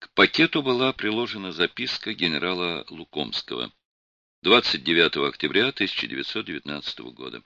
К пакету была приложена записка генерала Лукомского. 29 октября 1919 года.